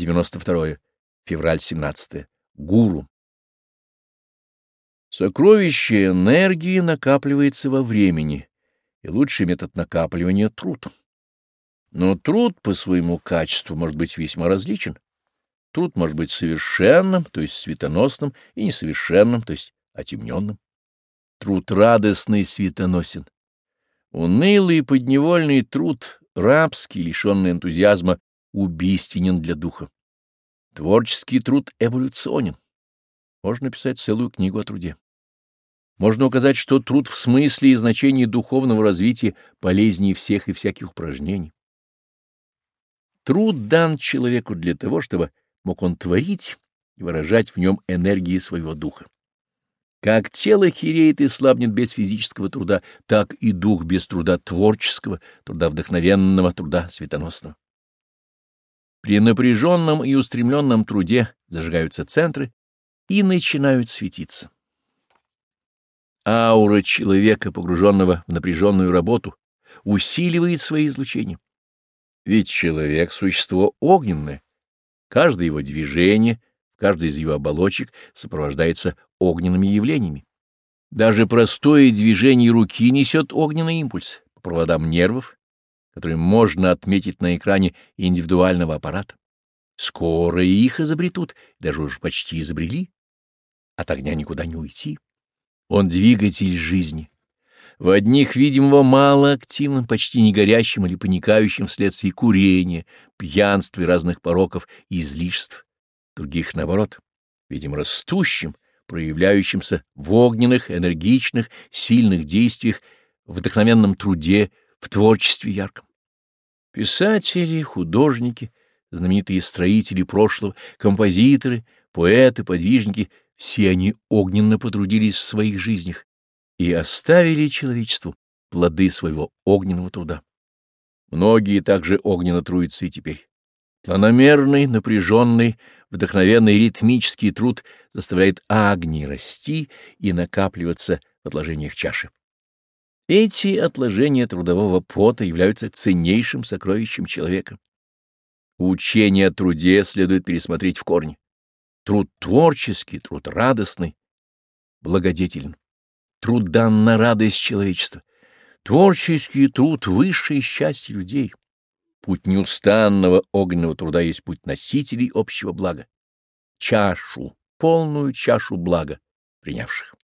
92 февраль 17. Гуру. Сокровище энергии накапливается во времени, и лучший метод накапливания — труд. Но труд по своему качеству может быть весьма различен. Труд может быть совершенным, то есть светоносным, и несовершенным, то есть отемненным. Труд радостный светоносен. Унылый и подневольный труд, рабский, лишенный энтузиазма, убийственен для духа. Творческий труд эволюционен. Можно писать целую книгу о труде. Можно указать, что труд в смысле и значении духовного развития полезнее всех и всяких упражнений. Труд дан человеку для того, чтобы мог он творить и выражать в нем энергии своего духа. Как тело хереет и слабнет без физического труда, так и дух без труда творческого, труда вдохновенного, труда светоносного. При напряженном и устремленном труде зажигаются центры и начинают светиться. Аура человека, погруженного в напряженную работу, усиливает свои излучения. Ведь человек — существо огненное. Каждое его движение, каждый из его оболочек сопровождается огненными явлениями. Даже простое движение руки несет огненный импульс по проводам нервов, которые можно отметить на экране индивидуального аппарата. Скоро их изобретут, даже уж почти изобрели. От огня никуда не уйти. Он двигатель жизни. В одних, видимого, малоактивным, почти не горящим или паникающим вследствие курения, пьянства и разных пороков и излишеств. Других, наоборот, видим растущим, проявляющимся в огненных, энергичных, сильных действиях, вдохновенном труде, в творчестве ярком. Писатели, художники, знаменитые строители прошлого, композиторы, поэты, подвижники — все они огненно потрудились в своих жизнях и оставили человечеству плоды своего огненного труда. Многие также огненно трудятся и теперь. Планомерный, напряженный, вдохновенный ритмический труд заставляет огни расти и накапливаться в отложениях чаши. Эти отложения трудового пота являются ценнейшим сокровищем человека. Учение о труде следует пересмотреть в корне. Труд творческий, труд радостный, благодетельный, Труд дан на радость человечества. Творческий труд — высшее счастье людей. Путь неустанного огненного труда есть путь носителей общего блага. Чашу, полную чашу блага принявших.